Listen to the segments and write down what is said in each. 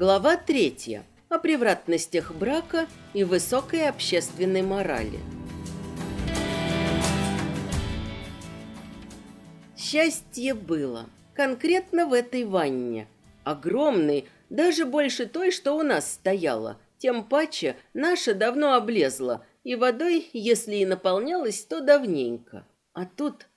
Глава третья. О превратностях брака и высокой общественной морали. Счастье было. Конкретно в этой ванне. Огромной, даже больше той, что у нас стояла. Тем паче наша давно облезла, и водой, если и наполнялась, то давненько. А тут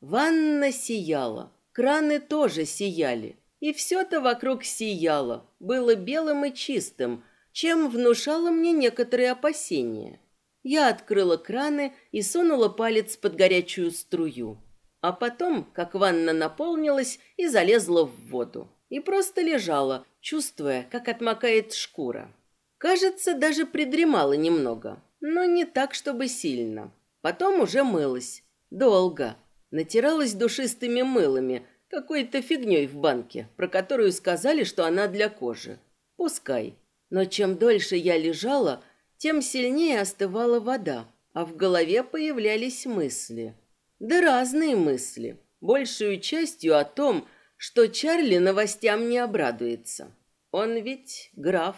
ванна сияла, краны тоже сияли. И все-то вокруг сияло, было белым и чистым, чем внушало мне некоторые опасения. Я открыла краны и сунула палец под горячую струю. А потом, как ванна наполнилась, и залезла в воду. И просто лежала, чувствуя, как отмокает шкура. Кажется, даже придремала немного, но не так, чтобы сильно. Потом уже мылась. Долго. Натиралась душистыми мылами, какой-то фигней в банке, про которую сказали, что она для кожи. Пускай. Но чем дольше я лежала, тем сильнее остывала вода, а в голове появлялись мысли. Да разные мысли. Большую частью о том, что Чарли новостям не обрадуется. Он ведь граф,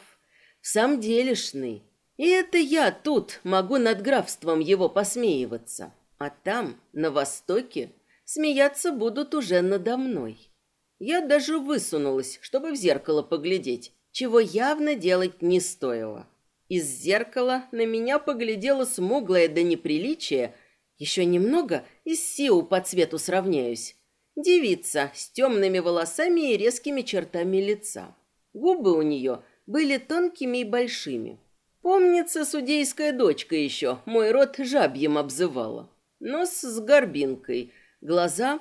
в самом делешный. И это я тут могу над графством его посмеиваться. А там, на востоке, Смеяться будут уже надо мной. Я даже высунулась, чтобы в зеркало поглядеть, чего явно делать не стоило. Из зеркала на меня поглядело смуглое до неприличия. Еще немного и с Сиу по цвету сравняюсь. Девица с темными волосами и резкими чертами лица. Губы у нее были тонкими и большими. Помнится, судейская дочка еще мой рот жабьем обзывала. Нос с горбинкой – Глаза?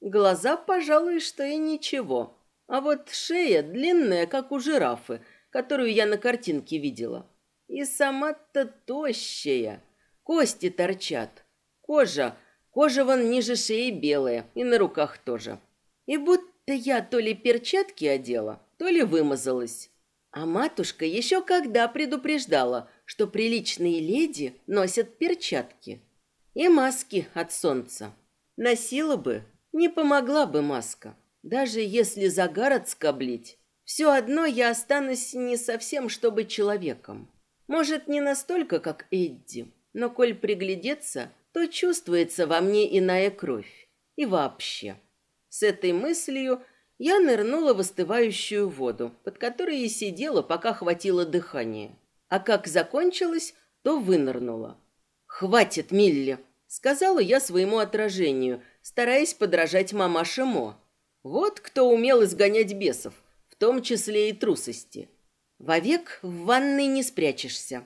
Глаза, пожалуй, что и ничего. А вот шея длинная, как у жирафы, которую я на картинке видела. И сама-то тощая. Кости торчат. Кожа, кожа вон ниже шеи белая, и на руках тоже. И будто я то ли перчатки одела, то ли вымазалась. А матушка еще когда предупреждала, что приличные леди носят перчатки и маски от солнца. Носила бы, не помогла бы маска. Даже если загар отскоблить, все одно я останусь не совсем чтобы человеком. Может, не настолько, как Эдди, но коль приглядеться, то чувствуется во мне иная кровь. И вообще. С этой мыслью я нырнула в остывающую воду, под которой и сидела, пока хватило дыхания. А как закончилось, то вынырнула. «Хватит, Милли!» Сказала я своему отражению, стараясь подражать мамаше Мо. Вот кто умел изгонять бесов, в том числе и трусости. Вовек в ванной не спрячешься.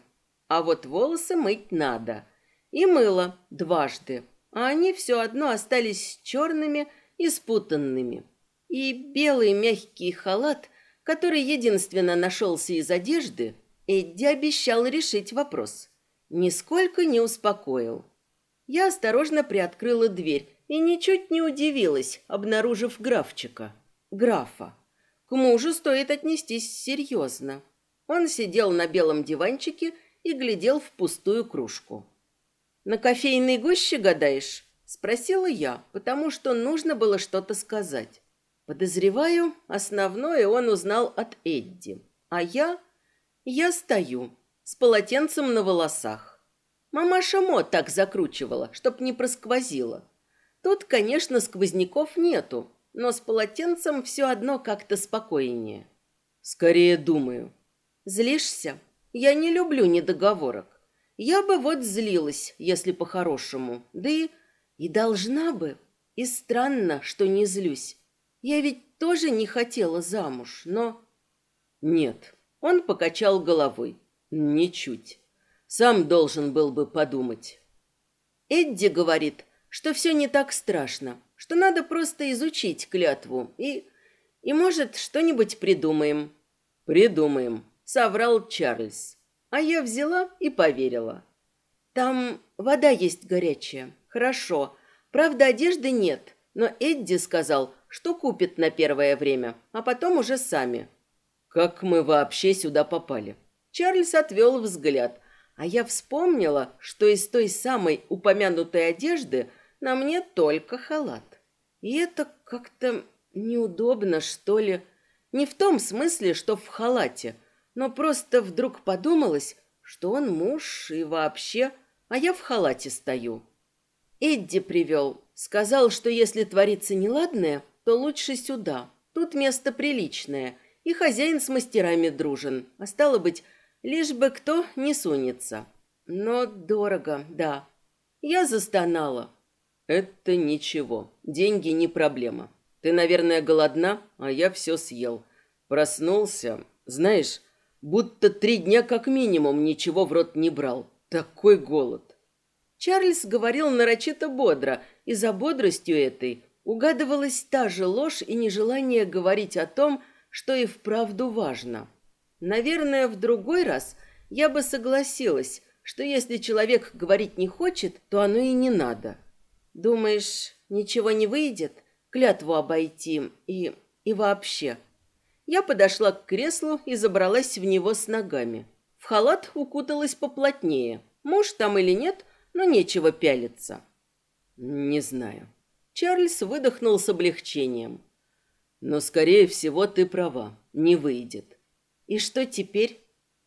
А вот волосы мыть надо. И мыло дважды. А они все одно остались черными и спутанными. И белый мягкий халат, который единственно нашелся из одежды, Эдди обещал решить вопрос. Нисколько не успокоил. Я осторожно приоткрыла дверь и ничуть не удивилась, обнаружив графчика. Графа. К мужу стоит отнестись серьезно. Он сидел на белом диванчике и глядел в пустую кружку. «На кофейной гуще гадаешь?» – спросила я, потому что нужно было что-то сказать. Подозреваю, основное он узнал от Эдди. А я... Я стою с полотенцем на волосах. Мамаша Мо так закручивала, чтоб не просквозило. Тут, конечно, сквозняков нету, но с полотенцем все одно как-то спокойнее. Скорее думаю. Злишься? Я не люблю недоговорок. Я бы вот злилась, если по-хорошему. Да и... и должна бы. И странно, что не злюсь. Я ведь тоже не хотела замуж, но... Нет, он покачал головой. Ничуть. Сам должен был бы подумать. Эдди говорит, что все не так страшно, что надо просто изучить клятву и... и, может, что-нибудь придумаем. Придумаем, соврал Чарльз. А я взяла и поверила. Там вода есть горячая. Хорошо. Правда, одежды нет, но Эдди сказал, что купит на первое время, а потом уже сами. Как мы вообще сюда попали? Чарльз отвел взгляд, а я вспомнила, что из той самой упомянутой одежды на мне только халат. И это как-то неудобно, что ли. Не в том смысле, что в халате, но просто вдруг подумалось, что он муж и вообще, а я в халате стою. Эдди привел. Сказал, что если творится неладное, то лучше сюда. Тут место приличное, и хозяин с мастерами дружен. А стало быть, лишь бы кто не сунется. Но дорого, да. Я застонала. Это ничего. Деньги не проблема. Ты, наверное, голодна, а я все съел. Проснулся. Знаешь, будто три дня как минимум ничего в рот не брал. Такой голод. Чарльз говорил нарочито бодро, и за бодростью этой угадывалась та же ложь и нежелание говорить о том, что и вправду важно. Наверное, в другой раз я бы согласилась, что если человек говорить не хочет, то оно и не надо. Думаешь, ничего не выйдет? Клятву обойти и... и вообще. Я подошла к креслу и забралась в него с ногами. В халат укуталась поплотнее. Муж там или нет, но нечего пялиться. Не знаю. Чарльз выдохнул с облегчением. Но, скорее всего, ты права. Не выйдет. И что теперь?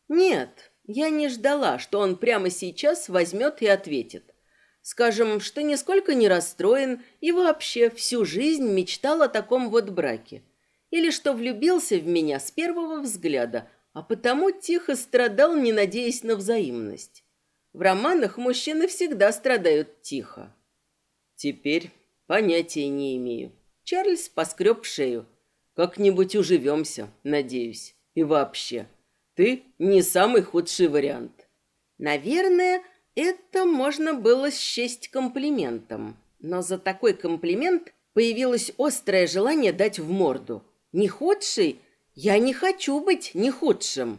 Нет, я не ждала, что он прямо сейчас возьмет и ответит. Скажем, что нисколько не расстроен и вообще всю жизнь мечтал о таком вот браке. Или что влюбился в меня с первого взгляда, а потому тихо страдал, не надеясь на взаимность. В романах мужчины всегда страдают тихо. Теперь понятия не имею. Чарльз поскреб шею. Как-нибудь уживемся, надеюсь. И вообще, ты не самый худший вариант. Наверное, это можно было счесть комплиментом. Но за такой комплимент появилось острое желание дать в морду. Не худший? Я не хочу быть не худшим.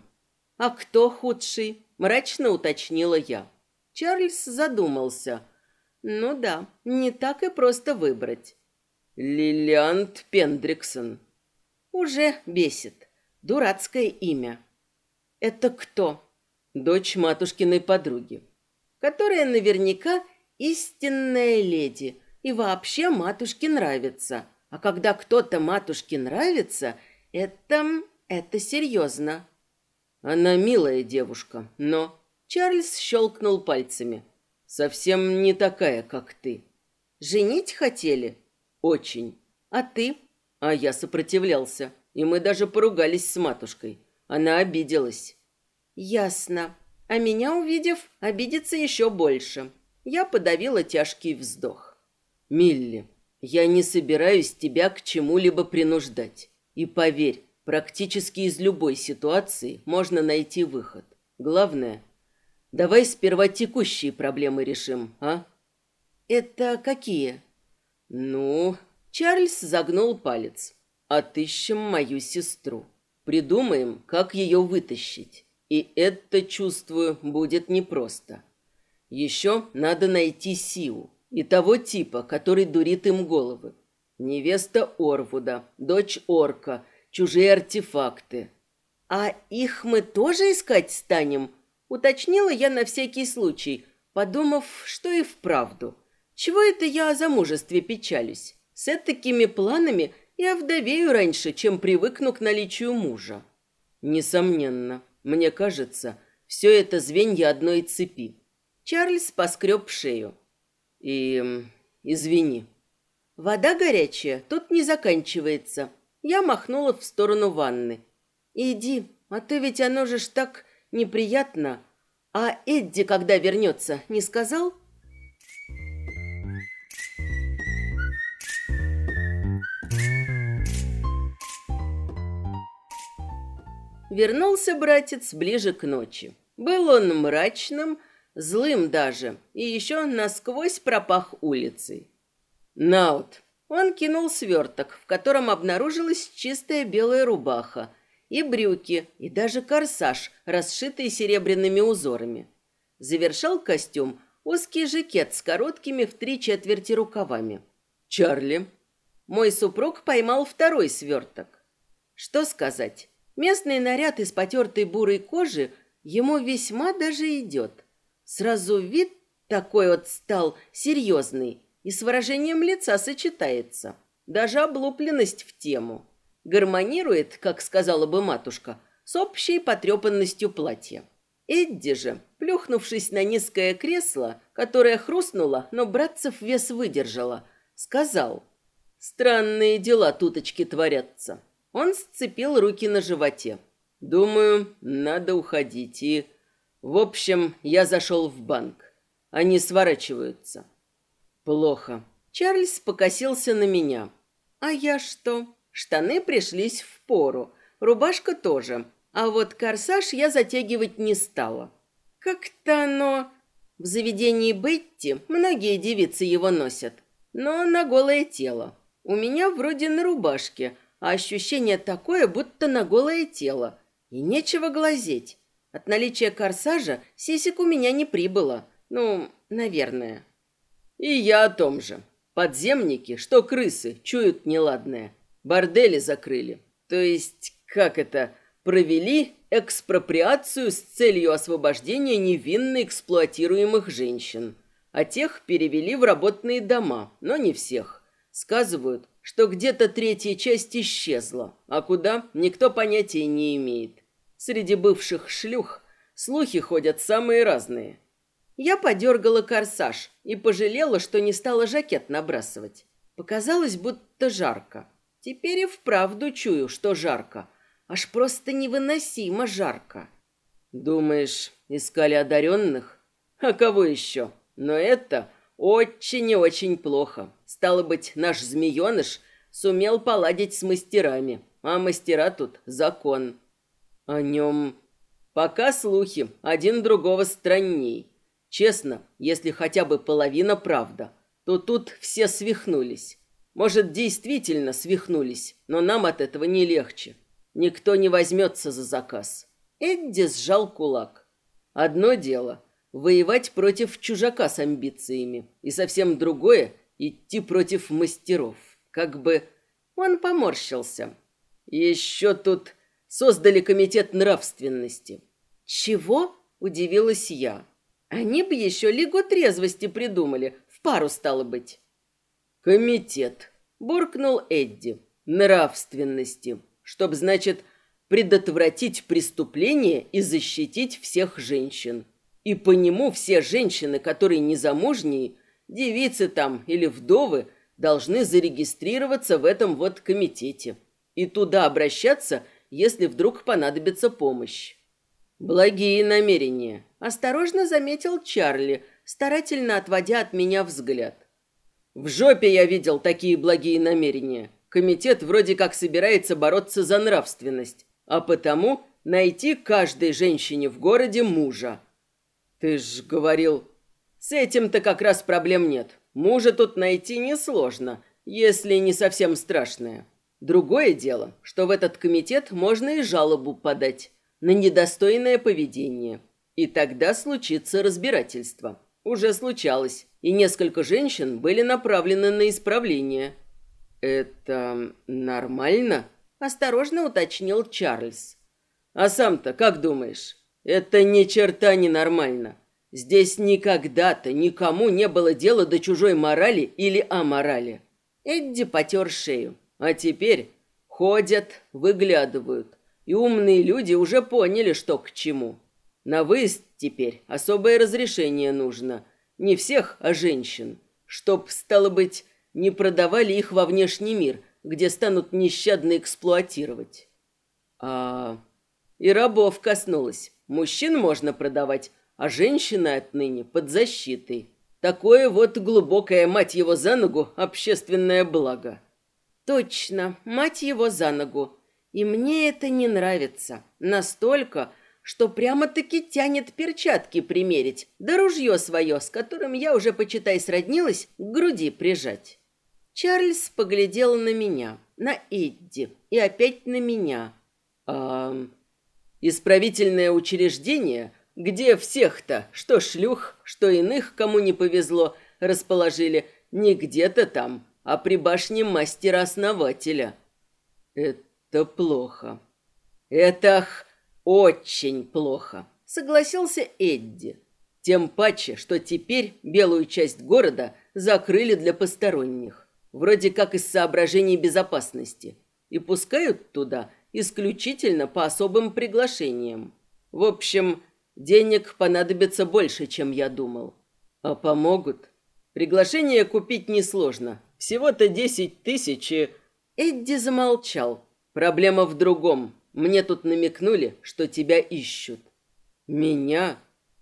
А кто худший? Мрачно уточнила я. Чарльз задумался. Ну да, не так и просто выбрать. Лилиант Пендриксон. Уже бесит. Дурацкое имя. Это кто? Дочь матушкиной подруги, которая наверняка истинная леди и вообще матушке нравится. А когда кто-то матушке нравится, это... это серьезно. Она милая девушка, но... Чарльз щелкнул пальцами. Совсем не такая, как ты. Женить хотели? Очень. А ты? А я сопротивлялся, и мы даже поругались с матушкой. Она обиделась. Ясно. А меня, увидев, обидится еще больше. Я подавила тяжкий вздох. Милли, я не собираюсь тебя к чему-либо принуждать. И поверь, практически из любой ситуации можно найти выход. Главное, давай сперва текущие проблемы решим, а? Это какие? Ну, Чарльз загнул палец. Отыщем мою сестру. Придумаем, как ее вытащить. И это, чувствую, будет непросто. Еще надо найти Сиу. И того типа, который дурит им головы. Невеста Орвуда, дочь Орка, чужие артефакты. А их мы тоже искать станем? Уточнила я на всякий случай, подумав, что и вправду. Чего это я о замужестве печалюсь? С такими планами я вдовею раньше, чем привыкну к наличию мужа. Несомненно, мне кажется, все это звенья одной цепи. Чарльз поскреб шею. И... извини. Вода горячая тут не заканчивается. Я махнула в сторону ванны. Иди, а то ведь оно же ж так неприятно. А Эдди, когда вернется, не сказал? Вернулся братец ближе к ночи. Был он мрачным, злым даже, и еще насквозь пропах улицей. Наут. Он кинул сверток, в котором обнаружилась чистая белая рубаха, и брюки, и даже корсаж, расшитый серебряными узорами. Завершал костюм узкий жакет с короткими в три четверти рукавами. «Чарли». Мой супруг поймал второй сверток. Что сказать? Местный наряд из потертой бурой кожи ему весьма даже идет. Сразу вид такой вот стал серьезный и с выражением лица сочетается. Даже облупленность в тему. гармонирует, как сказала бы матушка, с общей потрепанностью платья. Эдди же, плюхнувшись на низкое кресло, которое хрустнуло, но братцев вес выдержало, сказал «Странные дела туточки творятся». Он сцепил руки на животе. «Думаю, надо уходить и...» В общем, я зашел в банк. Они сворачиваются. Плохо. Чарльз покосился на меня. А я что? Штаны пришлись в пору, рубашка тоже. А вот корсаж я затягивать не стала. Как-то оно... В заведении Бетти многие девицы его носят, но на голое тело. У меня вроде на рубашке, а ощущение такое, будто на голое тело. И нечего глазеть. От наличия корсажа сисек у меня не прибыло. Ну, наверное. И я о том же. Подземники, что крысы, чуют неладное. Бордели закрыли. То есть, как это, провели экспроприацию с целью освобождения невинно эксплуатируемых женщин. А тех перевели в работные дома, но не всех. Сказывают, что где-то третья часть исчезла, а куда никто понятия не имеет. Среди бывших шлюх слухи ходят самые разные. Я подергала корсаж и пожалела, что не стала жакет набрасывать. Показалось, будто жарко. Теперь и вправду чую, что жарко. Аж просто невыносимо жарко. Думаешь, искали одаренных? А кого еще? Но это очень и очень плохо. Стало быть, наш змееныш сумел поладить с мастерами, а мастера тут закон. О нем пока слухи, один другого странней. Честно, если хотя бы половина правда, то тут все свихнулись. Может, действительно свихнулись, но нам от этого не легче. Никто не возьмется за заказ. Эдди сжал кулак. Одно дело — воевать против чужака с амбициями, и совсем другое — идти против мастеров. Как бы он поморщился. Еще тут создали комитет нравственности. Чего? Удивилась я. Они бы еще Лигу трезвости придумали, в пару стало быть. Комитет, буркнул Эдди, нравственности, чтоб, значит, предотвратить преступление и защитить всех женщин. И по нему все женщины, которые незамужние, девицы там или вдовы, должны зарегистрироваться в этом вот комитете и туда обращаться – если вдруг понадобится помощь. Благие намерения, осторожно заметил Чарли, старательно отводя от меня взгляд. В жопе я видел такие благие намерения. Комитет вроде как собирается бороться за нравственность, а потому найти каждой женщине в городе мужа. Ты ж говорил, с этим-то как раз проблем нет. Мужа тут найти несложно, если не совсем страшное. Другое дело, что в этот комитет можно и жалобу подать на недостойное поведение. И тогда случится разбирательство. Уже случалось, и несколько женщин были направлены на исправление. «Это нормально?» – осторожно уточнил Чарльз. «А сам-то как думаешь? Это ни черта не нормально. Здесь никогда-то никому не было дела до чужой морали или аморали». Эдди потер шею. А теперь ходят, выглядывают. И умные люди уже поняли, что к чему. На выезд теперь особое разрешение нужно. Не всех, а женщин. Чтоб, стало быть, не продавали их во внешний мир, где станут нещадно эксплуатировать. А и рабов коснулось. Мужчин можно продавать, а женщины отныне под защитой. Такое вот глубокое, мать его за ногу, общественное благо. Точно, мать его за ногу. И мне это не нравится. Настолько, что прямо-таки тянет перчатки примерить, да ружье свое, с которым я уже, почитай, сроднилась, к груди прижать. Чарльз поглядел на меня, на Эдди и опять на меня. А исправительное учреждение, где всех-то, что шлюх, что иных, кому не повезло, расположили, не где-то там, а при башне мастера-основателя. Это плохо. Это очень плохо, согласился Эдди. Тем паче, что теперь белую часть города закрыли для посторонних. Вроде как из соображений безопасности. и пускают туда исключительно по особым приглашениям. В общем, денег понадобится больше, чем я думал. А помогут? Приглашение купить несложно. Всего-то десять тысяч и... Эдди замолчал. Проблема в другом. Мне тут намекнули, что тебя ищут. Меня?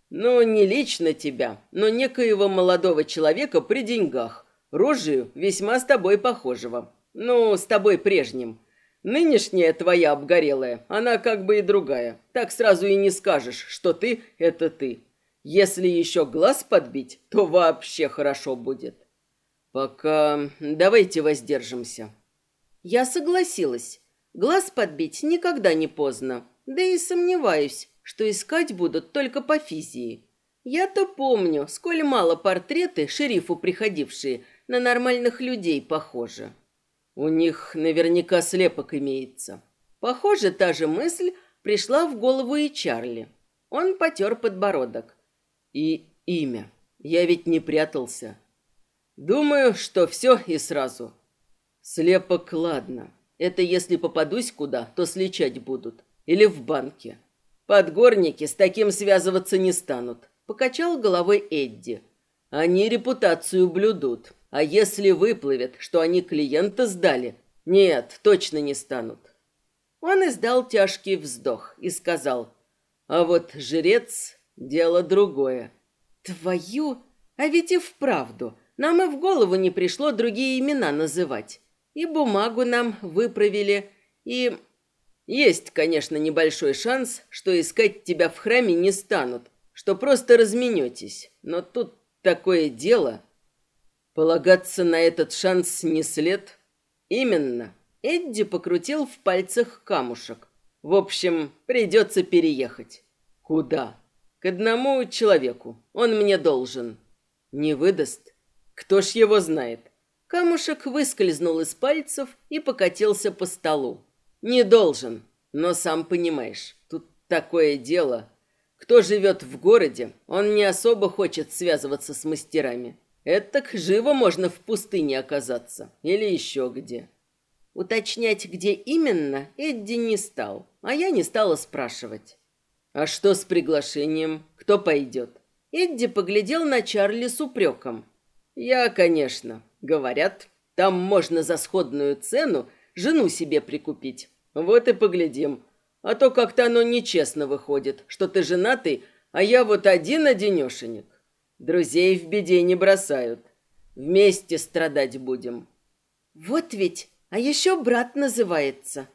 Ну, не лично тебя, но некоего молодого человека при деньгах. Рожью весьма с тобой похожего. Ну, с тобой прежним. Нынешняя твоя обгорелая, она как бы и другая. Так сразу и не скажешь, что ты — это ты. Если еще глаз подбить, то вообще хорошо будет. Пока давайте воздержимся. Я согласилась. Глаз подбить никогда не поздно. Да и сомневаюсь, что искать будут только по физии. Я-то помню, сколь мало портреты шерифу приходившие на нормальных людей похожи. У них наверняка слепок имеется. Похоже, та же мысль пришла в голову и Чарли. Он потер подбородок. И имя. Я ведь не прятался. Думаю, что все и сразу. Слепок, ладно. Это если попадусь куда, то сличать будут. Или в банке. Подгорники с таким связываться не станут. Покачал головой Эдди. Они репутацию блюдут. А если выплывет, что они клиента сдали, нет, точно не станут. Он издал тяжкий вздох и сказал, а вот жрец — дело другое. Твою, а ведь и вправду, нам и в голову не пришло другие имена называть. И бумагу нам выправили, и... Есть, конечно, небольшой шанс, что искать тебя в храме не станут, что просто разменетесь. Но тут такое дело... Полагаться на этот шанс не след? Именно. Эдди покрутил в пальцах камушек. В общем, придется переехать. Куда? К одному человеку. Он мне должен. Не выдаст? Кто ж его знает? Камушек выскользнул из пальцев и покатился по столу. Не должен, но сам понимаешь, тут такое дело. Кто живет в городе, он не особо хочет связываться с мастерами. Этак живо можно в пустыне оказаться. Или еще где. Уточнять, где именно, Эдди не стал. А я не стала спрашивать. А что с приглашением? Кто пойдет? Эдди поглядел на Чарли с упреком. Я, конечно. Говорят, там можно за сходную цену жену себе прикупить. Вот и поглядим. А то как-то оно нечестно выходит, что ты женатый, а я вот один-одинешенек. Друзей в беде не бросают. Вместе страдать будем. Вот ведь, а еще брат называется.